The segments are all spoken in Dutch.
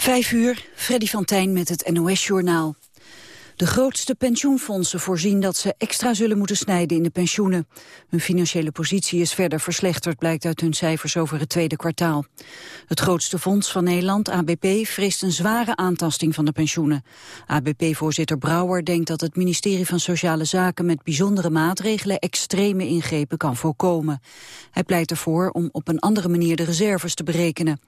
Vijf uur, Freddy van Tijn met het NOS-journaal. De grootste pensioenfondsen voorzien dat ze extra zullen moeten snijden in de pensioenen. Hun financiële positie is verder verslechterd, blijkt uit hun cijfers over het tweede kwartaal. Het grootste fonds van Nederland, ABP, vreest een zware aantasting van de pensioenen. ABP-voorzitter Brouwer denkt dat het ministerie van Sociale Zaken met bijzondere maatregelen extreme ingrepen kan voorkomen. Hij pleit ervoor om op een andere manier de reserves te berekenen.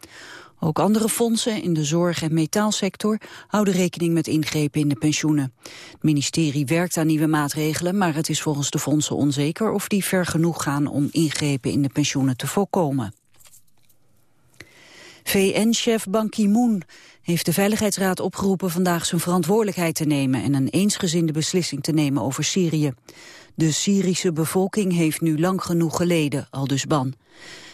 Ook andere fondsen in de zorg- en metaalsector houden rekening met ingrepen in de pensioenen. Het ministerie werkt aan nieuwe maatregelen, maar het is volgens de fondsen onzeker of die ver genoeg gaan om ingrepen in de pensioenen te voorkomen. VN-chef Ban Ki-moon heeft de Veiligheidsraad opgeroepen vandaag zijn verantwoordelijkheid te nemen en een eensgezinde beslissing te nemen over Syrië. De Syrische bevolking heeft nu lang genoeg geleden, aldus Ban.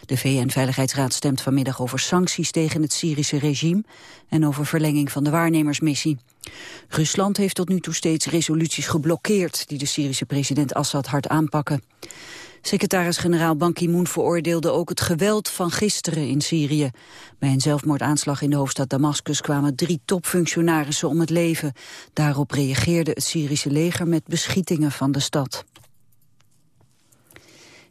De VN-veiligheidsraad stemt vanmiddag over sancties tegen het Syrische regime en over verlenging van de waarnemersmissie. Rusland heeft tot nu toe steeds resoluties geblokkeerd die de Syrische president Assad hard aanpakken. Secretaris-generaal Ban Ki-moon veroordeelde ook het geweld van gisteren in Syrië. Bij een zelfmoordaanslag in de hoofdstad Damascus kwamen drie topfunctionarissen om het leven. Daarop reageerde het Syrische leger met beschietingen van de stad.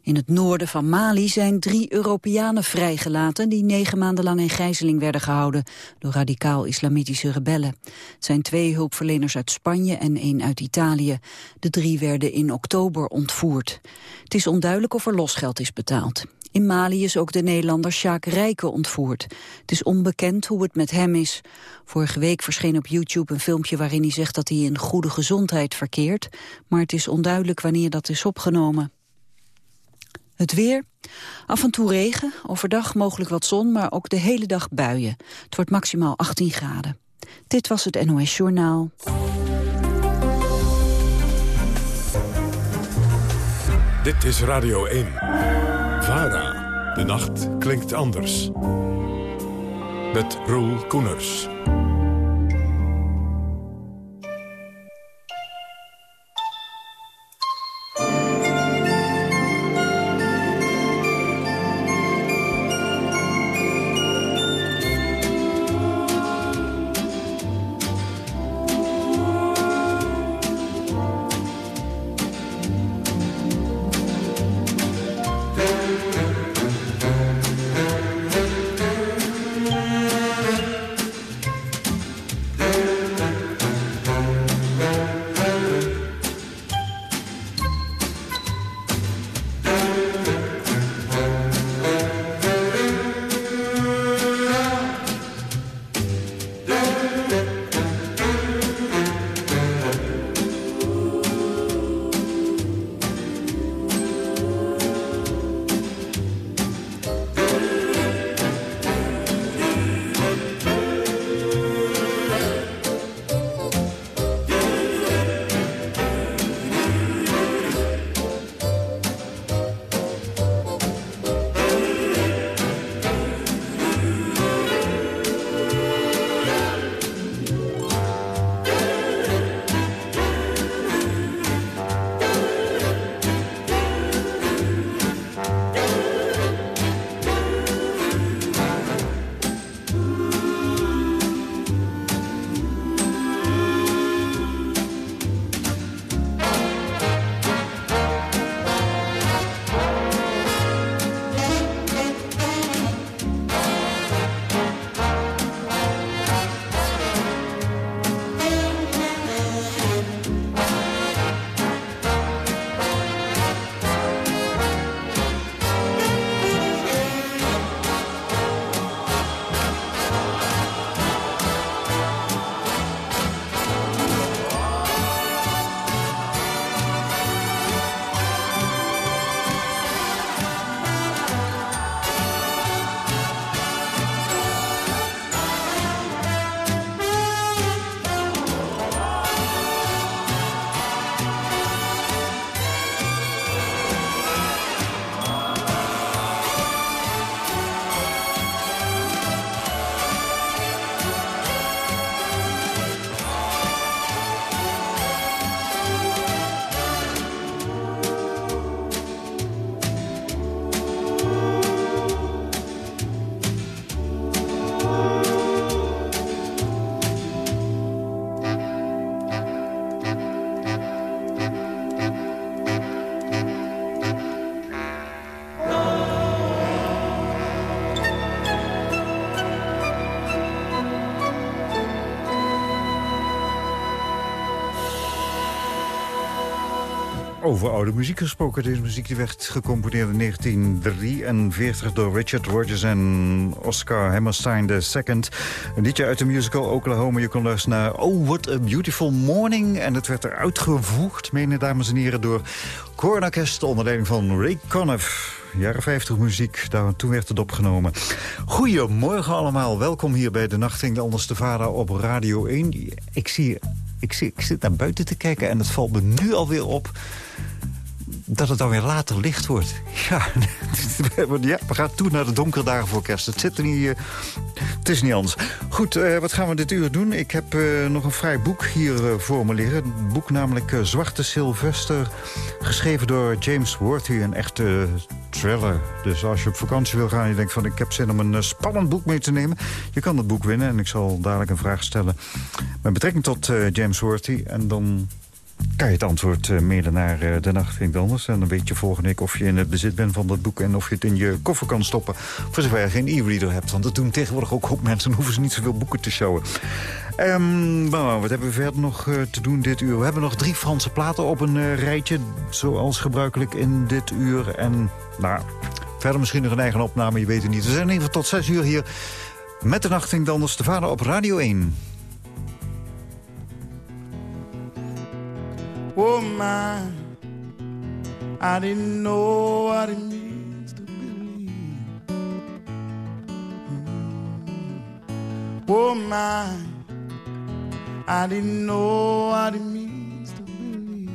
In het noorden van Mali zijn drie Europeanen vrijgelaten... die negen maanden lang in gijzeling werden gehouden... door radicaal-islamitische rebellen. Het zijn twee hulpverleners uit Spanje en één uit Italië. De drie werden in oktober ontvoerd. Het is onduidelijk of er losgeld is betaald. In Mali is ook de Nederlander Sjaak Rijken ontvoerd. Het is onbekend hoe het met hem is. Vorige week verscheen op YouTube een filmpje waarin hij zegt dat hij in goede gezondheid verkeert. Maar het is onduidelijk wanneer dat is opgenomen. Het weer. Af en toe regen, overdag mogelijk wat zon, maar ook de hele dag buien. Het wordt maximaal 18 graden. Dit was het NOS Journaal. Dit is Radio 1. VARA. De nacht klinkt anders. Met Roel Koeners. Over oude muziek gesproken. Deze muziek die werd gecomponeerd in 1943 door Richard Rogers en Oscar Hammerstein II. Een liedje uit de musical Oklahoma. Je kon luisteren naar Oh, What a Beautiful Morning. En het werd er uitgevoerd, menen dames en heren, door Cornacest onder leiding van Ray Conniff. Jaren 50 muziek, daar, toen werd het opgenomen. Goedemorgen allemaal, welkom hier bij de Nachting Anders de Vader op Radio 1. Ik zie ik, ik zit naar buiten te kijken en het valt me nu alweer op dat het dan weer later licht wordt. Ja, ja, we gaan toe naar de donkere dagen voor kerst. Het, zit er niet, uh, het is niet anders. Goed, uh, wat gaan we dit uur doen? Ik heb uh, nog een vrij boek hier voor me liggen. Het boek namelijk Zwarte Sylvester. Geschreven door James Worthy, een echte thriller. Dus als je op vakantie wil gaan en je denkt van... ik heb zin om een spannend boek mee te nemen... je kan het boek winnen en ik zal dadelijk een vraag stellen... met betrekking tot James Worthy. En dan kan je het antwoord uh, naar de nacht vindt anders. En dan weet je volgende week of je in het bezit bent van dat boek... en of je het in je koffer kan stoppen. Voor zover je geen e-reader hebt. Want dat doen tegenwoordig ook hoop mensen. Dan hoeven ze niet zoveel boeken te showen. Um, wat hebben we verder nog uh, te doen dit uur? We hebben nog drie Franse platen op een rijtje. Zoals gebruikelijk in dit uur. En nou, verder misschien nog een eigen opname. Je weet het niet. We zijn in ieder geval tot zes uur hier... met de nacht vindt anders. De vader op Radio 1. Oh my, I didn't know what it means to believe. Mm. Oh my, I didn't know what it means to believe.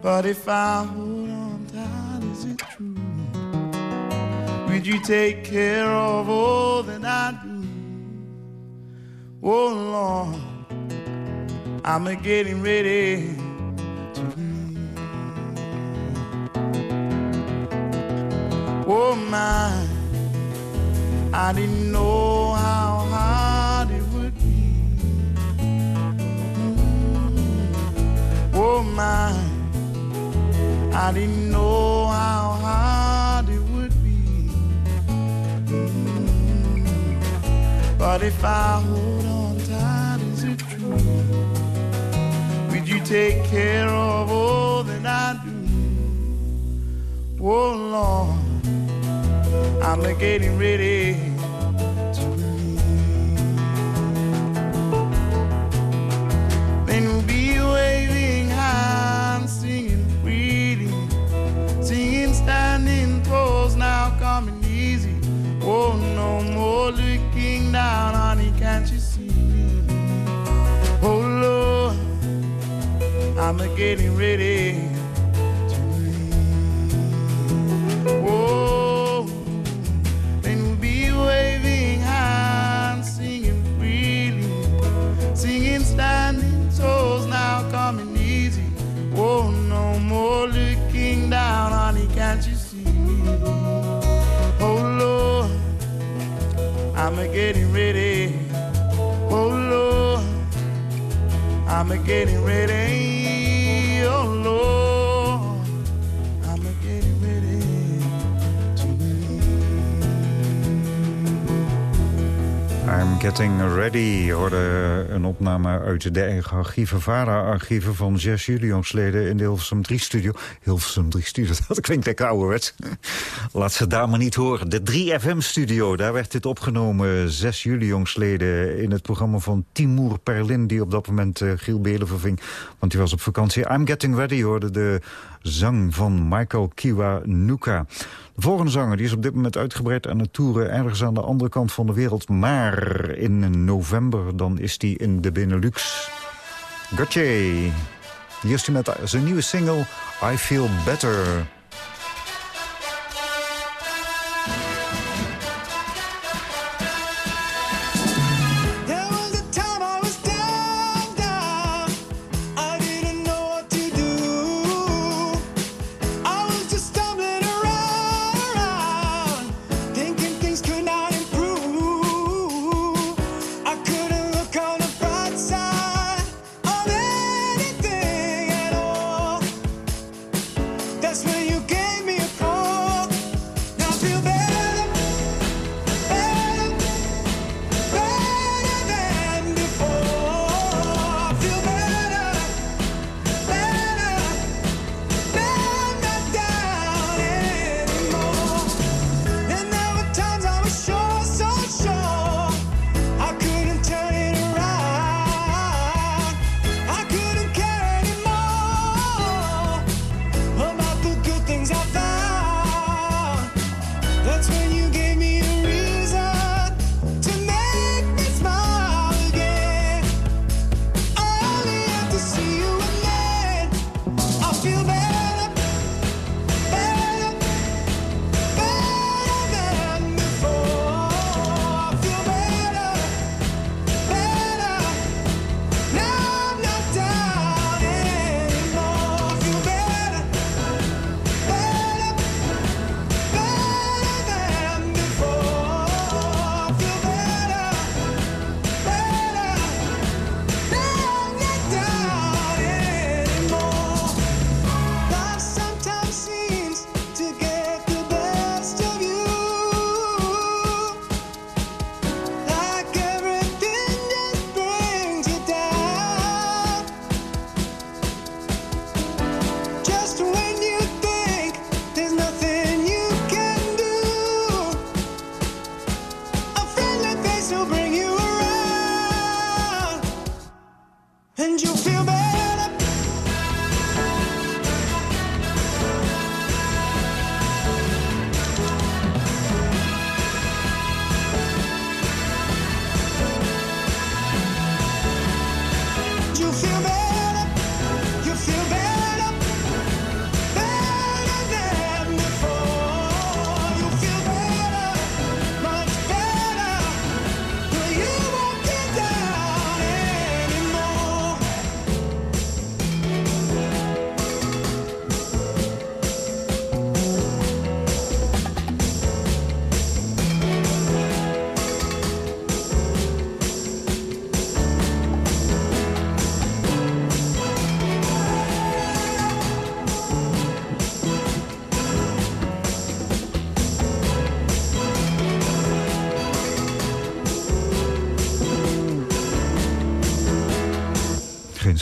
But if I hold on tight, is it true? Would you take care of all that I do? Oh Lord. I'm a getting ready to leave. Oh my, I didn't know how hard it would be. Oh my, I didn't know how hard it would be. Mm. But if I hold on take care of all that I do. Oh Lord, I'm getting ready to. Then we'll be waving hands, singing singing standing pose now coming easy. Oh, no more looking down, I'm getting ready to leave. Oh, and we'll be waving hands, singing freely, singing standing toes now coming easy. Oh, no more looking down, honey, can't you see? Oh Lord, I'm getting ready. Oh Lord, I'm getting ready. Getting ready. hoorde een opname uit de eigen archieven, VARA-archieven van zes juli-jongsleden in de Hilversum 3-studio. Hilversum 3-studio, dat klinkt lekker ouderwets. Laat ze daar maar niet horen. De 3FM-studio, daar werd dit opgenomen. Zes juli-jongsleden in het programma van Timur Perlin... die op dat moment uh, Giel Belen verving, want die was op vakantie. I'm Getting Ready hoorde de zang van Michael Kiwanuka. De volgende zanger die is op dit moment uitgebreid aan het toeren... ergens aan de andere kant van de wereld. Maar in november dan is hij in de Benelux. Gotje. Hier is hij met zijn nieuwe single I Feel Better...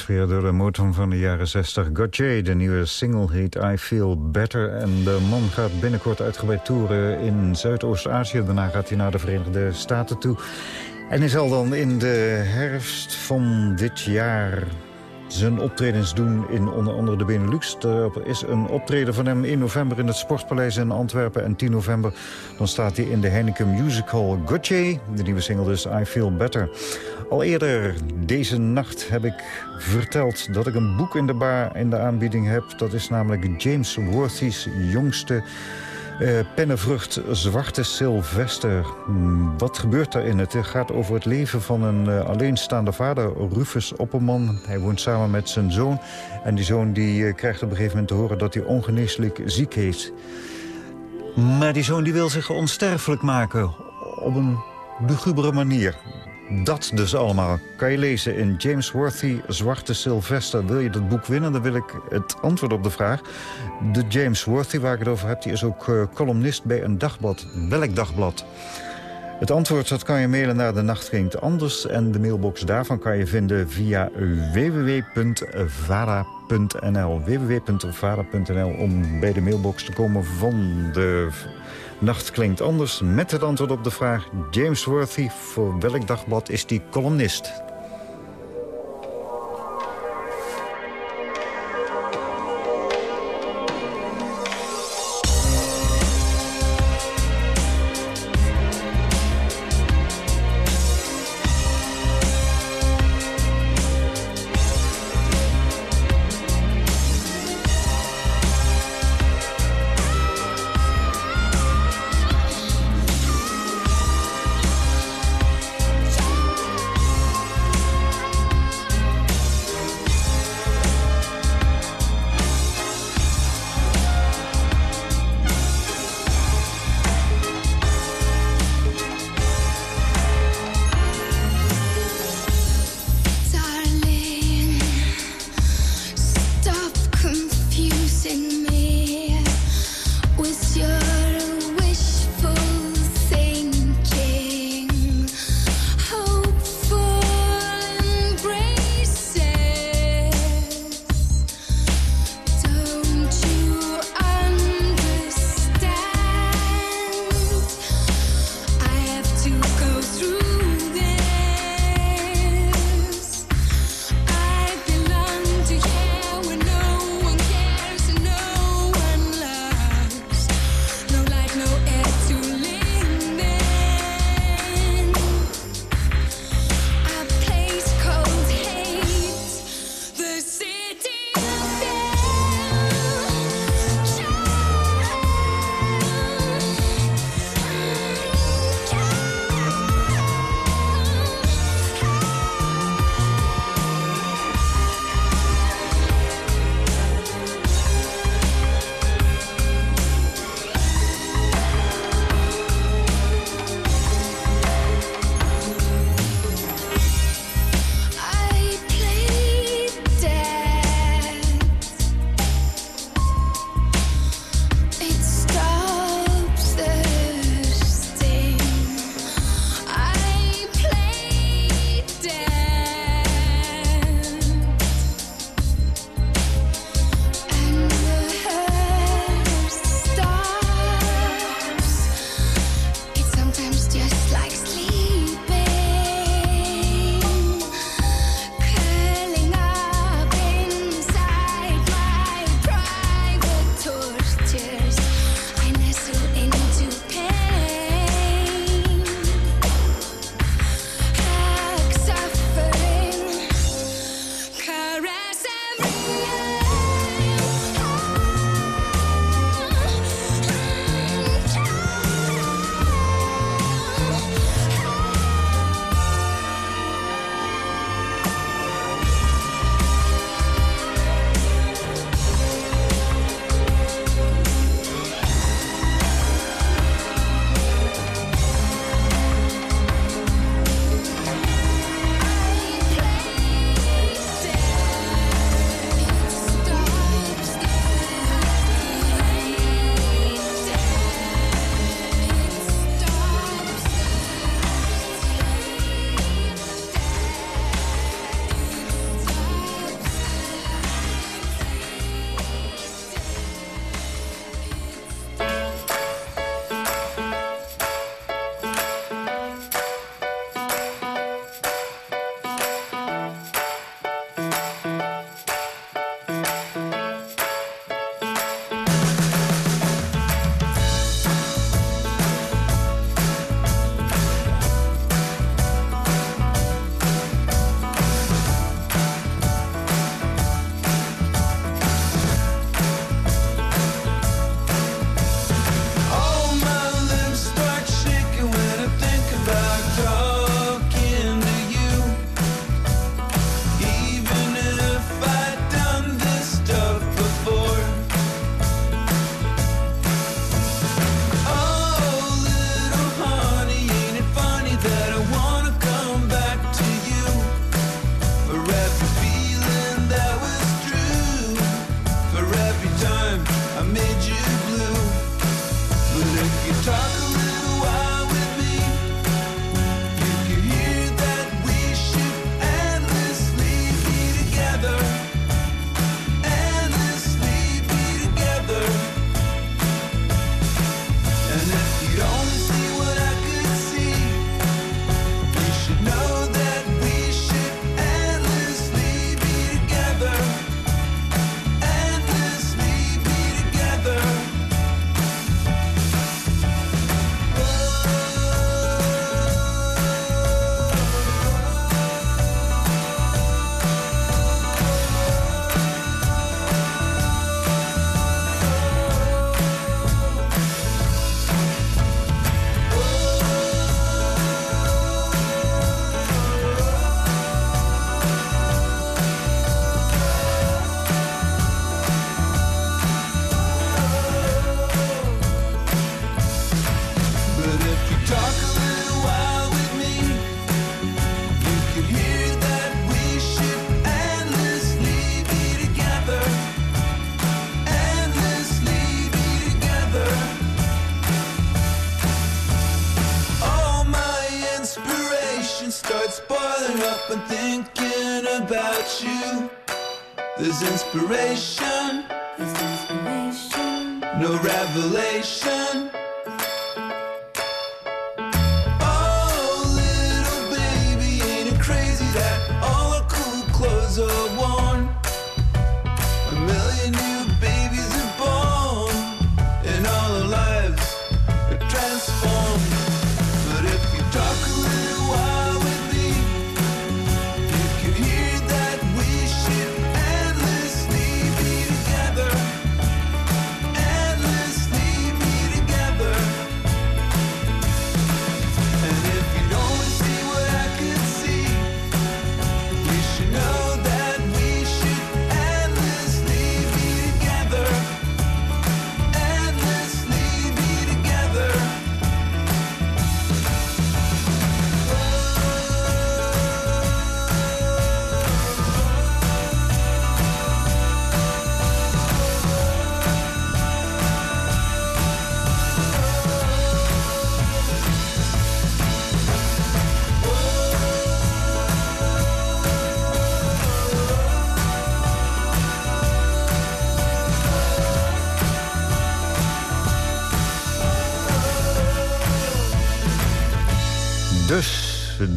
de motor van de jaren 60. Gauthier, de nieuwe single heet I Feel Better. En de man gaat binnenkort uitgebreid toeren in Zuidoost-Azië. Daarna gaat hij naar de Verenigde Staten toe. En hij zal dan in de herfst van dit jaar zijn optredens doen in onder andere de Benelux. Er is een optreden van hem in november in het Sportpaleis in Antwerpen. En 10 november dan staat hij in de Heineken Musical Gauthier. De nieuwe single dus I Feel Better. Al eerder deze nacht heb ik verteld dat ik een boek in de bar in de aanbieding heb. Dat is namelijk James Worthy's jongste uh, Pennenvrucht Zwarte Sylvester. Hmm, wat gebeurt daarin? Het gaat over het leven van een uh, alleenstaande vader, Rufus Opperman. Hij woont samen met zijn zoon. En die zoon die, uh, krijgt op een gegeven moment te horen dat hij ongeneeslijk ziek is. Maar die zoon die wil zich onsterfelijk maken op een lugubere manier. Dat dus allemaal kan je lezen in James Worthy, Zwarte Sylvester. Wil je dat boek winnen, dan wil ik het antwoord op de vraag. De James Worthy, waar ik het over heb, die is ook uh, columnist bij een dagblad. Welk dagblad? Het antwoord dat kan je mailen naar de Nacht Anders. En de mailbox daarvan kan je vinden via www.vara.nl. www.vara.nl om bij de mailbox te komen van de Nacht klinkt anders met het antwoord op de vraag... James Worthy, voor welk dagblad is die columnist?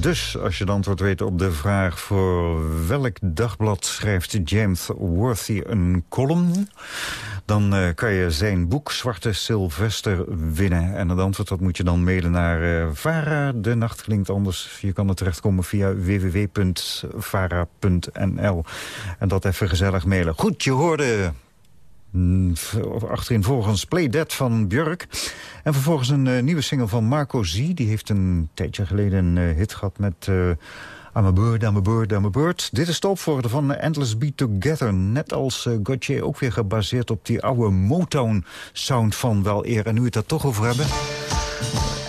Dus als je het antwoord weet op de vraag... voor welk dagblad schrijft James Worthy een column... dan uh, kan je zijn boek Zwarte Sylvester winnen. En het antwoord dat moet je dan mailen naar uh, VARA. De nacht klinkt anders. Je kan er terechtkomen via www.vara.nl. En dat even gezellig mailen. Goed, je hoorde achterin volgens Play Dead van Björk. En vervolgens een uh, nieuwe single van Marco Z. Die heeft een tijdje geleden een uh, hit gehad met... Uh, I'm a bird, I'm a bird, I'm a bird. Dit is de opvolger van Endless Be Together. Net als uh, Gauthier ook weer gebaseerd op die oude Motown-sound van wel eer. En nu we het daar toch over hebben...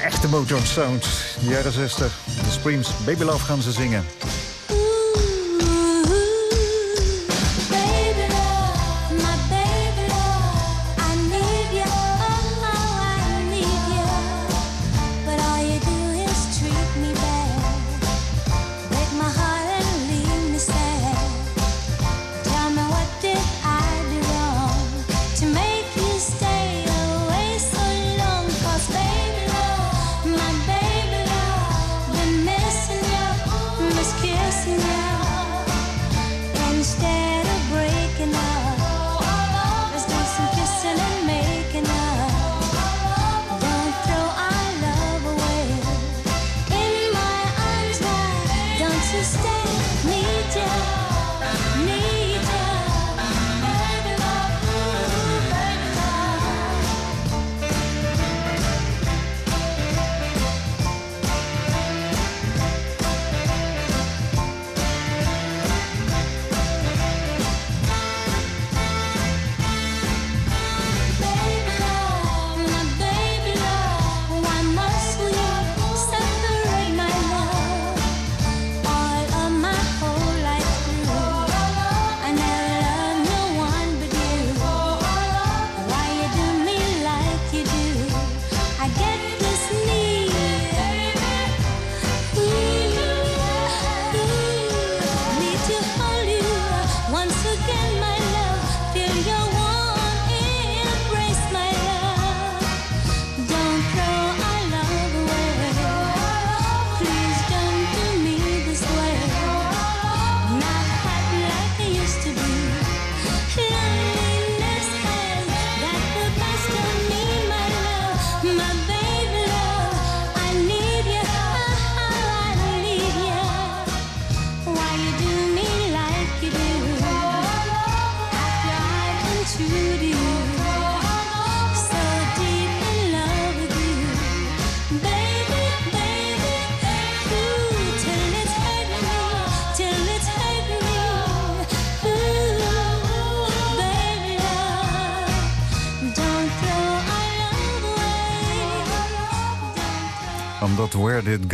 Echte Motown-sound, jaren 60. De Screams, Baby Love gaan ze zingen.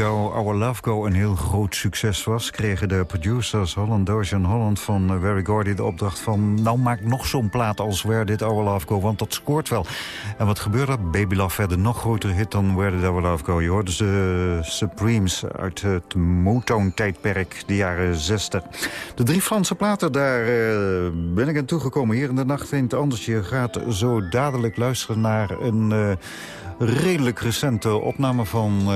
Our Love Go een heel groot succes was... kregen de producers Holland Doge en Holland van uh, Very Gordy de opdracht van... nou maak nog zo'n plaat als Where Did Our Love Go, want dat scoort wel. En wat gebeurde? Baby Love werd een nog grotere hit dan Where Did Our Love Go. Je hoorde de Supremes uit het Motown-tijdperk, de jaren 60. De drie Franse platen, daar uh, ben ik aan toegekomen. Hier in de nacht vindt anders. Je gaat zo dadelijk luisteren naar een... Redelijk recente opname van...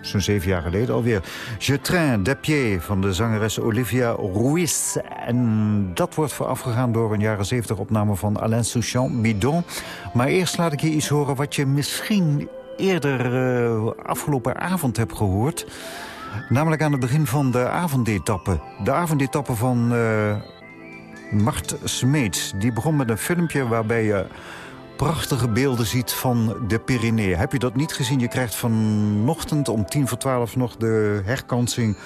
zo'n zeven jaar geleden alweer. Je train de pied van de zangeres Olivia Ruiz. En dat wordt voorafgegaan door een jaren zeventig opname van Alain Souchon, Bidon. Maar eerst laat ik je iets horen wat je misschien eerder uh, afgelopen avond hebt gehoord. Namelijk aan het begin van de avondetappe. De avondetappe van uh, Mart Smeets. Die begon met een filmpje waarbij je prachtige beelden ziet van de Pyreneeën. Heb je dat niet gezien? Je krijgt vanochtend om tien voor twaalf nog de herkansing...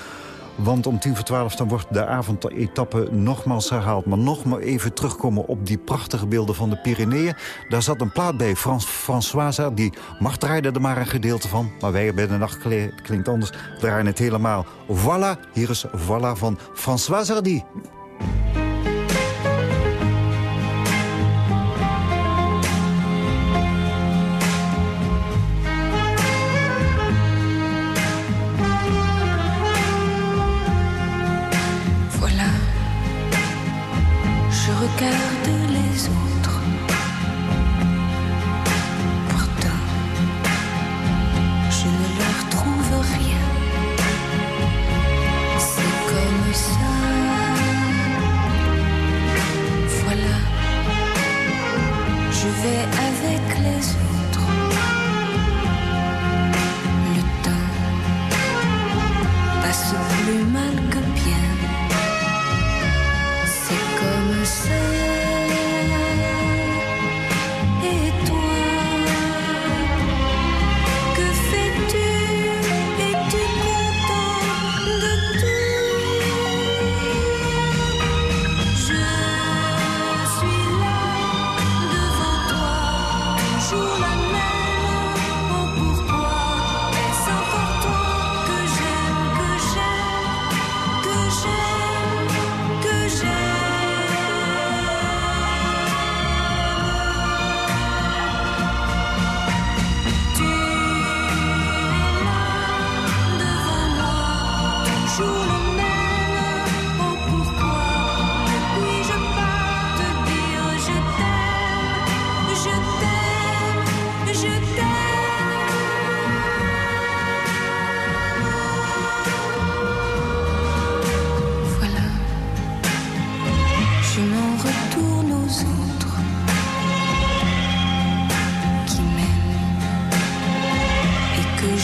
Want om tien voor twaalf dan wordt de avondetappe nogmaals herhaald. Maar nog maar even terugkomen op die prachtige beelden van de Pyreneeën. Daar zat een plaat bij, Frans, Françoise, die mag draaide er maar een gedeelte van. Maar wij bij de nacht klinkt anders, draaien het helemaal. Voilà, hier is Voilà van Françoise Hardy.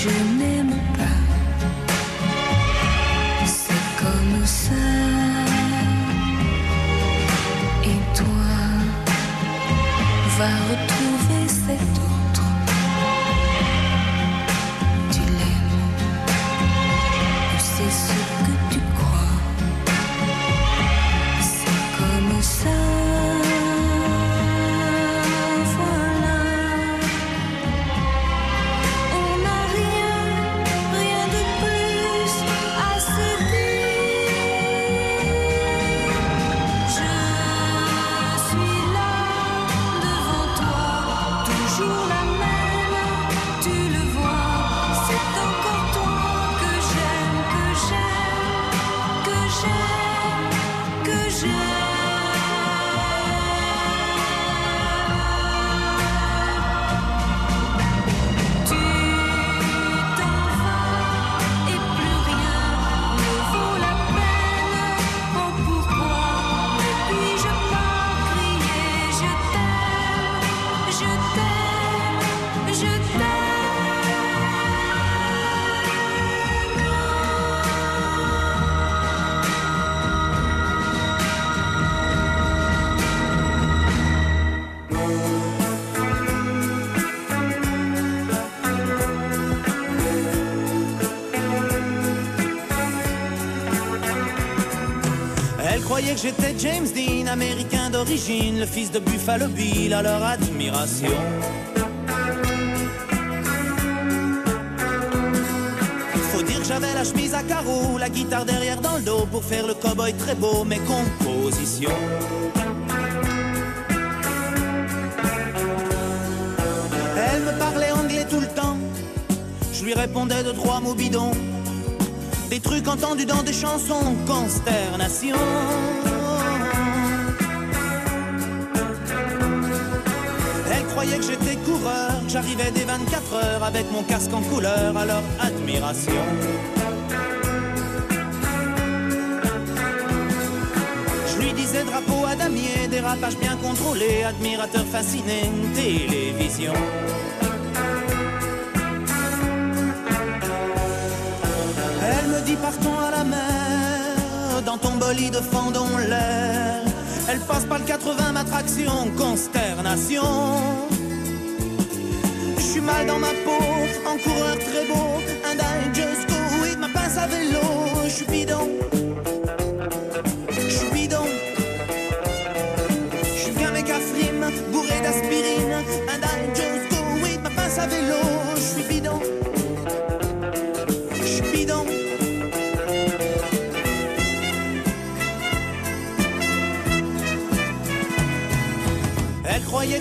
是你。James Dean, américain d'origine, le fils de Buffalo Bill, à leur admiration. j'avais la chemise à carreaux, la guitare derrière dans le dos pour faire le cowboy très beau, mes compositions. Elle me parlait anglais tout le temps, je lui répondais de trois mots bidons, des trucs entendus dans des chansons, consternation. Elle croyait que j'étais coureur, j'arrivais des 24 heures avec mon casque en couleur, alors admiration. Je lui disais drapeau à damier, dérapage bien contrôlé, admirateur fasciné, télévision. Elle me dit partons à la mer, dans ton bolide fendons l'air. Elle passe par le 80 ma traction, consternation. Je suis mal dans ma peau, en coureur très beau, un die go with ma pince à vélo. Je suis bidon,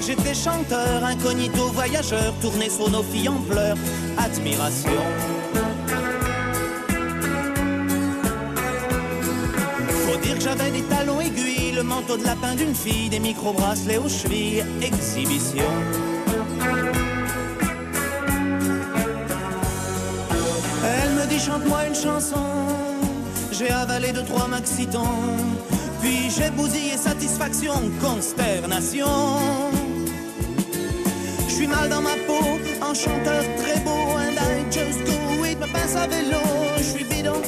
j'étais chanteur, incognito voyageur, tourné sur nos filles en pleurs, admiration. Faut dire que j'avais des talons aiguilles, le manteau de lapin d'une fille, des micro-bracelets aux chevilles, exhibition. Elle me dit chante-moi une chanson, j'ai avalé deux trois maxitons, puis j'ai bousillé satisfaction, consternation. Suis mal dans ma peau, un chanteur très beau, and I just go with ma pince à vélo. Je suis bidon,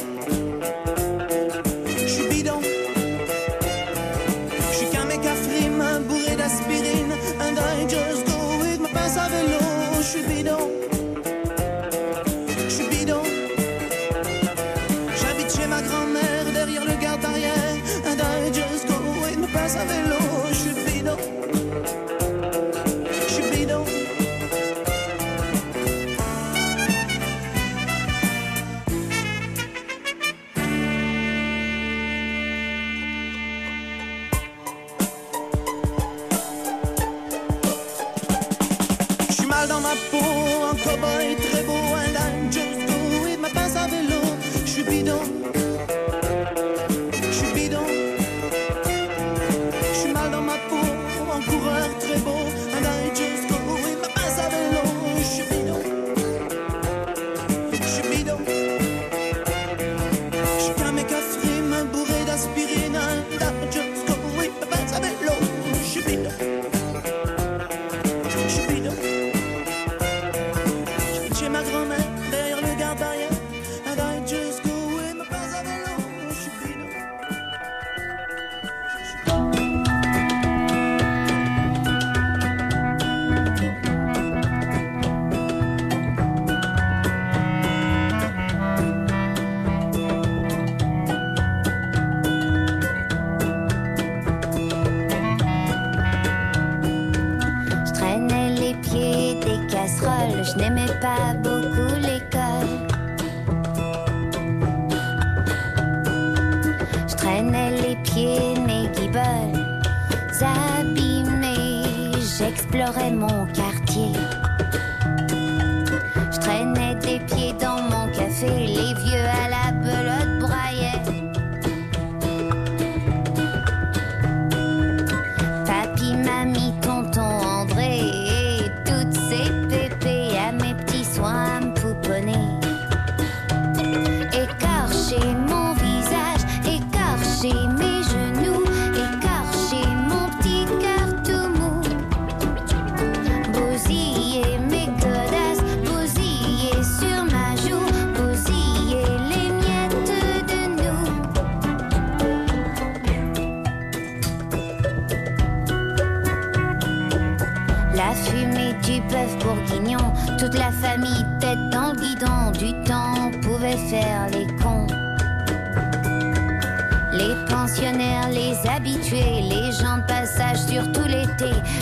serait mon cas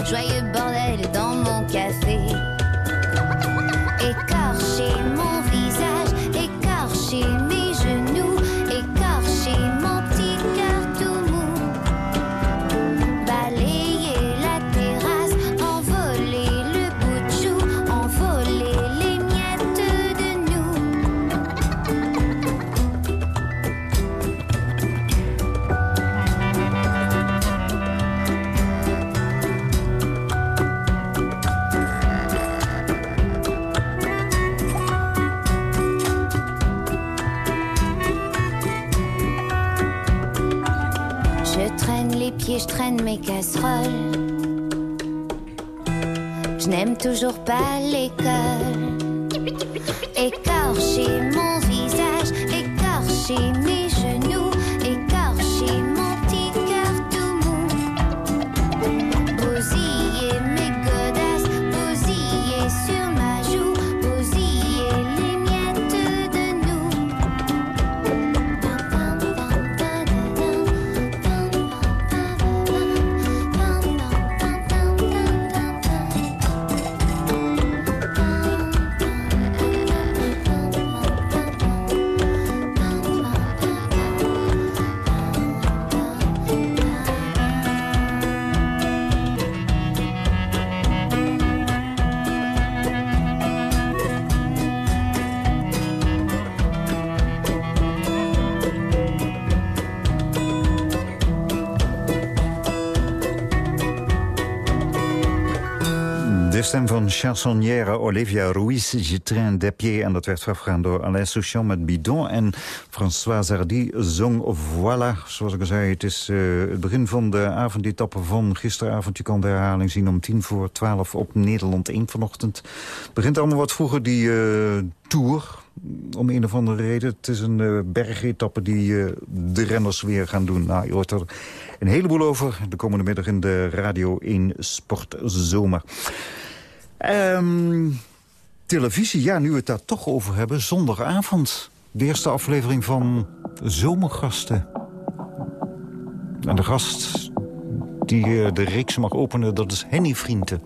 joyeux bordel dans mon café. Je n'aime toujours pas l'école. Écorcher mon visage, écorcher chansonnière Olivia Ruiz, Je train des pieds. En dat werd voorafgegaan door Alain Souchon met Bidon. En François Zardy zong Voilà. Zoals ik al zei, het is uh, het begin van de avondetappe van gisteravond. Je kan de herhaling zien om tien voor twaalf op Nederland 1 vanochtend. Het begint allemaal wat vroeger, die uh, tour om een of andere reden. Het is een uh, bergetappe die de renners weer gaan doen. Nou, je hoort er een heleboel over de komende middag in de Radio 1 Sportzomer. Um, televisie, ja, nu we het daar toch over hebben. Zondagavond, de eerste aflevering van Zomergasten. En de gast die uh, de reeks mag openen, dat is Henny Vrienden.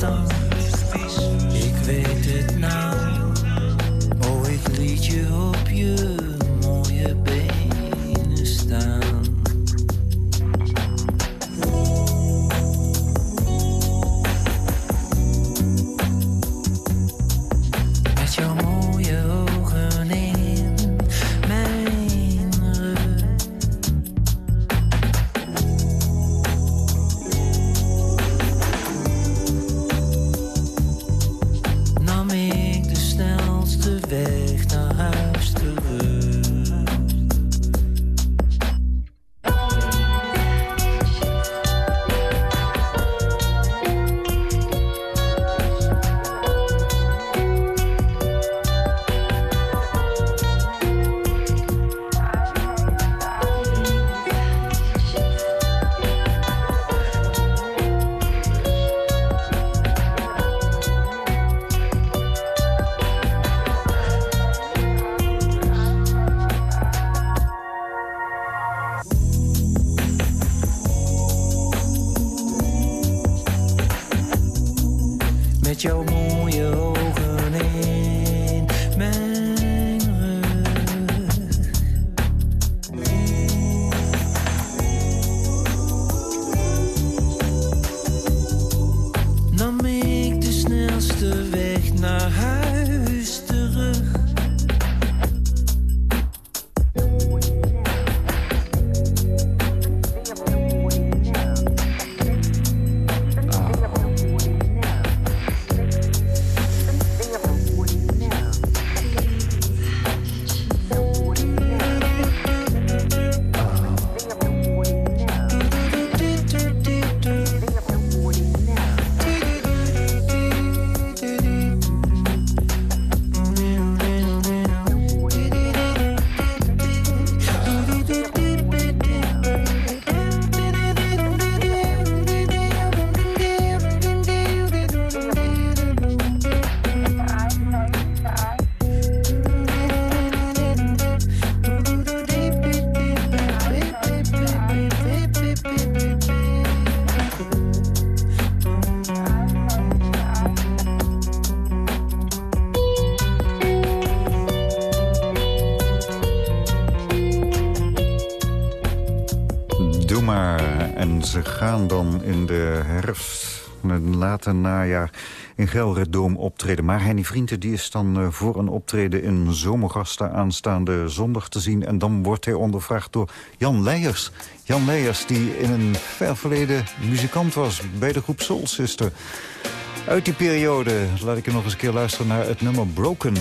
stars. Het late najaar, in Gelredome optreden. Maar Henny Vrienden die is dan eh, voor een optreden in Zomergasten aanstaande zondag te zien. En dan wordt hij ondervraagd door Jan Leijers. Jan Leijers die in een ver verleden muzikant was bij de groep Soul Sister. Uit die periode laat ik je nog eens een keer luisteren naar het nummer Broken.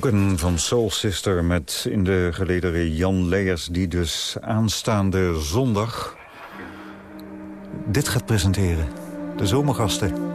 Broken van Soul Sister met in de gelederen Jan Leers... die dus aanstaande zondag dit gaat presenteren. De zomergasten.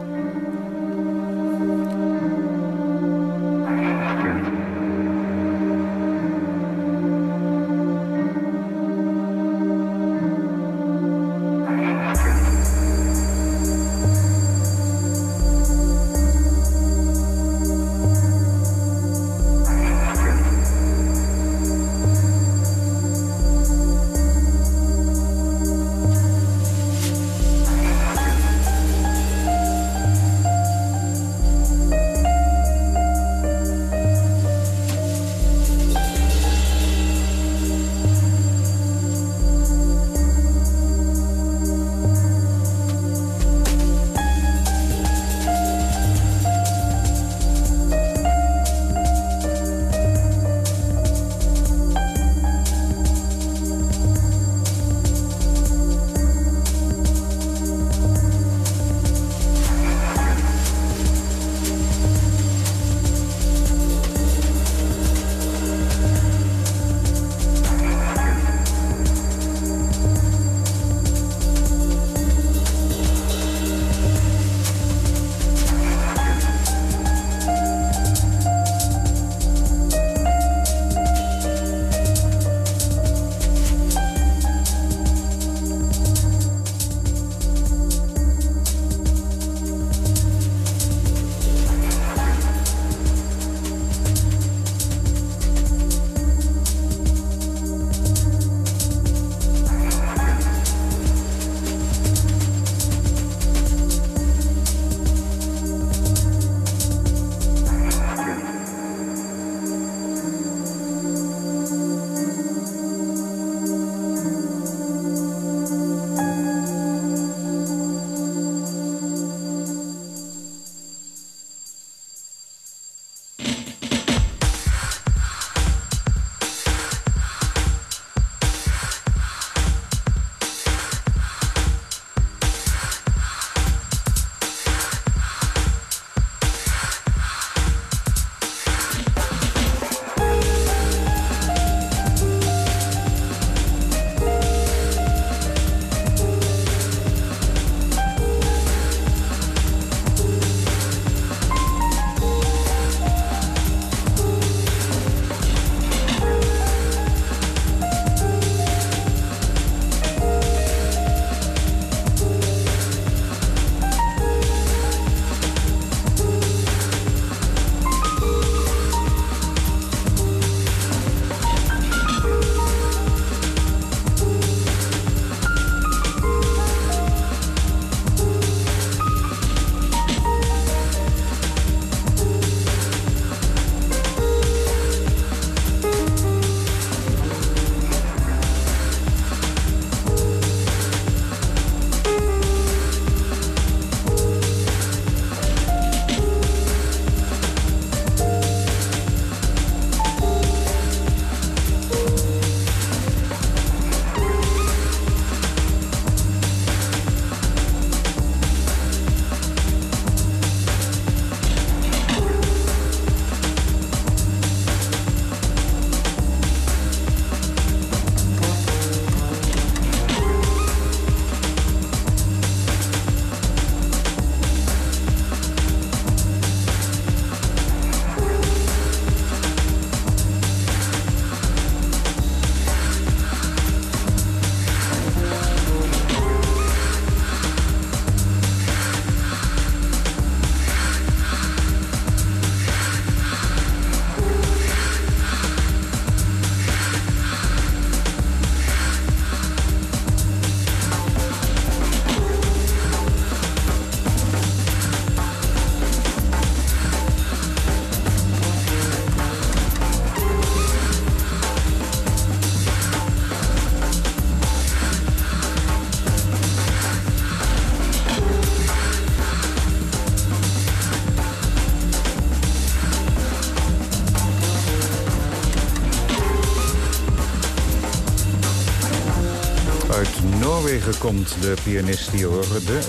Komt de pianist hier horen. De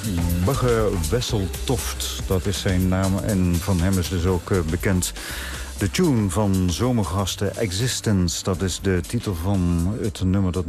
Bagge Wesseltoft, dat is zijn naam. En van hem is dus ook eh, bekend De tune van Zomergasten Existence. Dat is de titel van het nummer dat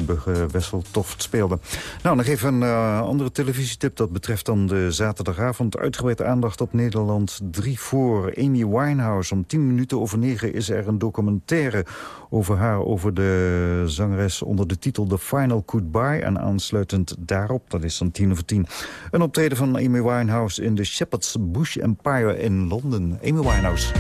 Wessel Toft speelde. Nou, nog even een uh, andere televisietip. Dat betreft dan de zaterdagavond. Uitgebreid aandacht op Nederland 3 voor. Amy Winehouse. Om 10 minuten over 9 is er een documentaire over haar. Over de zangeres onder de titel The Final Goodbye. En aansluitend daarop, dat is dan 10 over 10... een optreden van Amy Winehouse in de Shepherd's Bush Empire in Londen. Amy Winehouse.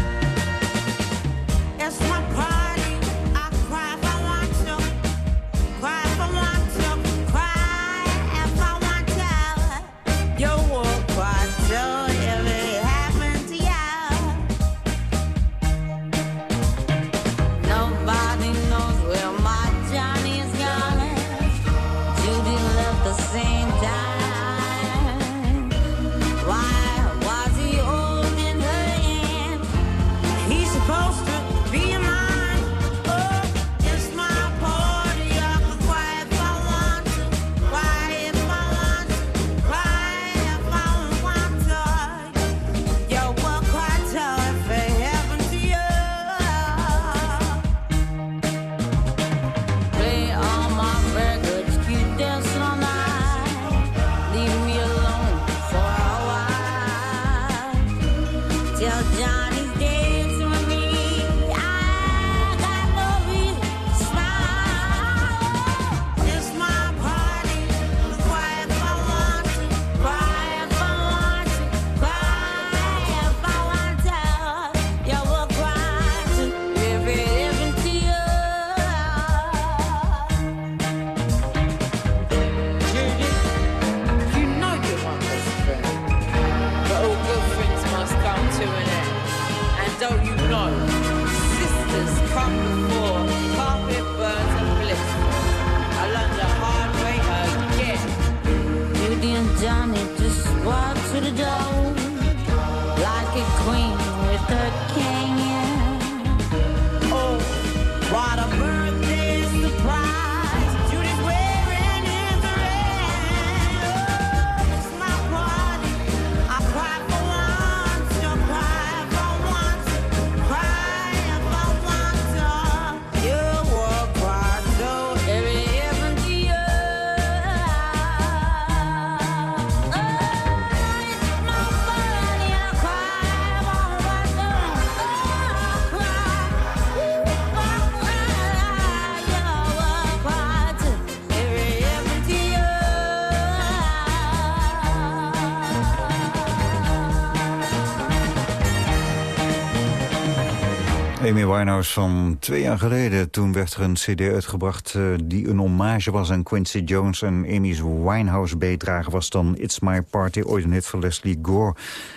Winehouse van twee jaar geleden. Toen werd er een cd uitgebracht uh, die een hommage was aan Quincy Jones. En Amy's Winehouse bijdrage was dan It's My Party, ooit een hit van Leslie Gore.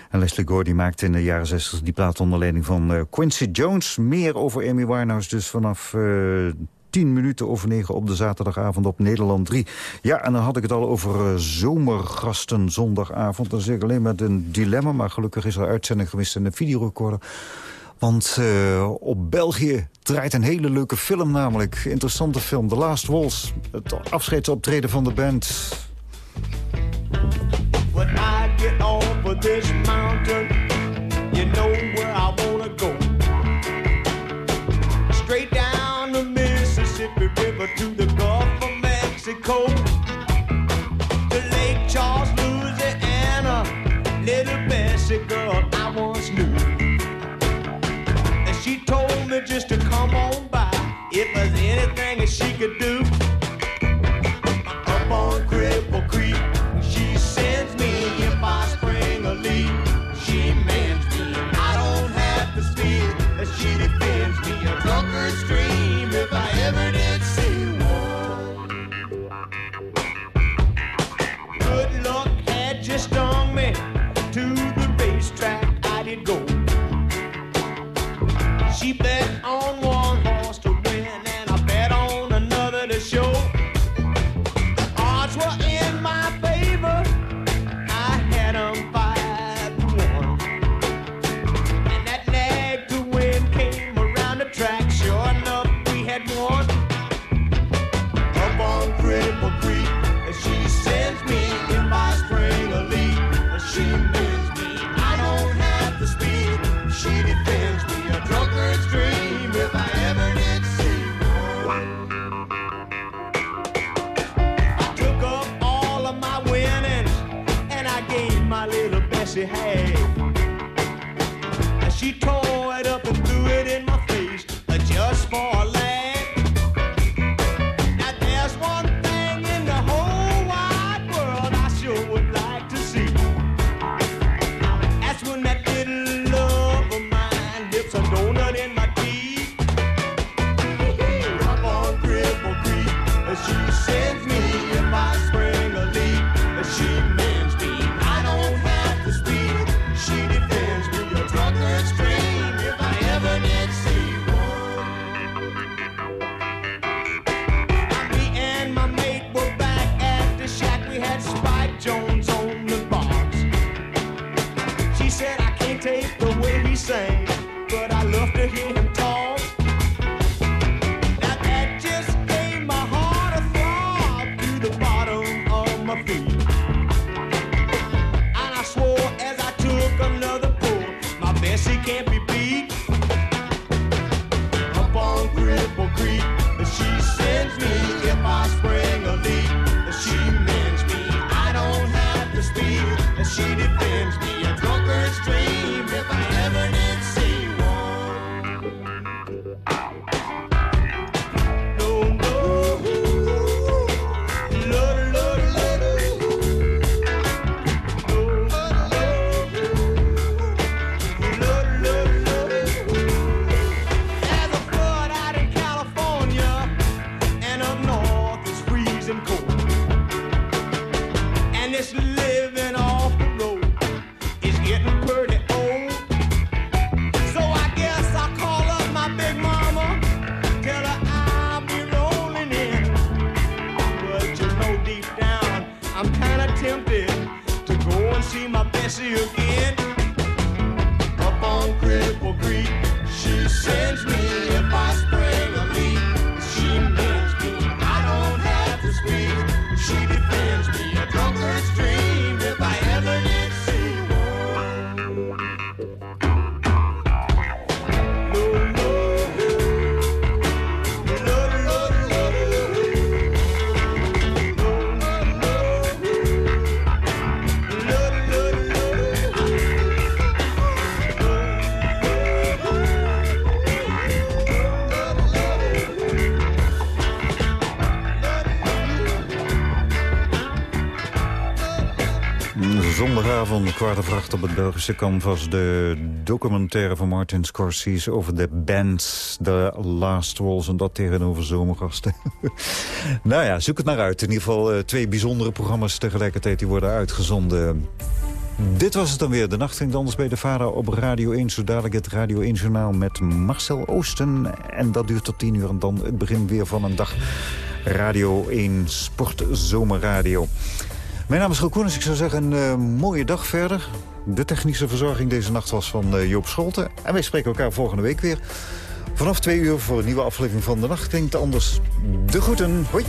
En Leslie Gore die maakte in de jaren 60 die plaat onder leiding van uh, Quincy Jones. Meer over Amy Winehouse dus vanaf... Eh, 10 minuten over 9 op de zaterdagavond op Nederland 3. Ja, en dan had ik het al over zomergasten zondagavond. Dan zeg ik alleen met een dilemma, maar gelukkig is er uitzending geweest in de videorecorder. Want uh, op België draait een hele leuke film namelijk. Interessante film, The Last Waltz. Het afscheidsoptreden van de band. When I get over this mountain You know where I wanna go Straight down the Mississippi River To the Gulf of Mexico If there's anything that she could do, Bessie had. And she tore same. Bessie again. Up on Cripple Creek, she sends me if I spring a leak. She mends me, I don't have to speak. She defends me, Zondagavond, kwart over op het Belgische canvas. De documentaire van Martin Scorsese over de bands The Last Walls. En dat tegenover zomergasten. nou ja, zoek het maar uit. In ieder geval eh, twee bijzondere programma's tegelijkertijd die worden uitgezonden. Dit was het dan weer. De nacht ging anders bij de vader op Radio 1. Zo dadelijk het Radio 1 Journaal met Marcel Oosten. En dat duurt tot 10 uur. En dan het begin weer van een dag Radio 1 Sport Zomerradio. Mijn naam is Roel Koenens. Ik zou zeggen een uh, mooie dag verder. De technische verzorging deze nacht was van uh, Joop Scholten. En wij spreken elkaar volgende week weer. Vanaf twee uur voor een nieuwe aflevering van De Nacht Klinkt Anders. De groeten. Hoi.